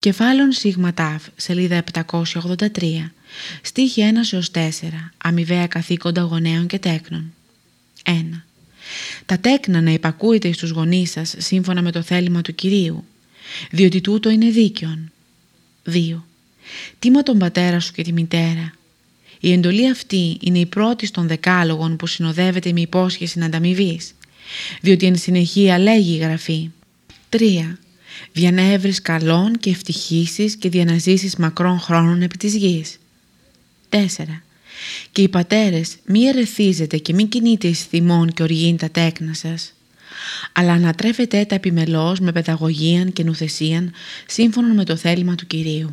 Κεφάλων Σίγμα Τάφ, σελίδα 783, στίχη 1 έως 4, αμοιβαία καθήκοντα γονέων και τέκνων. 1. Τα τέκνα να υπακούετε στους γονείς σας σύμφωνα με το θέλημα του Κυρίου, διότι τούτο είναι δίκαιον. 2. Τίμα τον πατέρα σου και τη μητέρα. Η εντολή αυτή είναι η πρώτη των δεκάλογων που συνοδεύεται με υπόσχεση ανταμοιβή, διότι εν συνεχεία λέγει η Γραφή. 3 για να έβρεις καλών και ευτυχήσεις και για να ζήσεις μακρών χρόνων επί της γης. 4. Και οι πατέρες μη ερεθίζετε και μη κινείτε εις θυμών και οργήν τα τέκνα σας, αλλά ανατρέφετε τα επιμελώς με παιδαγωγίαν και νουθεσίαν σύμφωνα με το θέλημα του Κυρίου.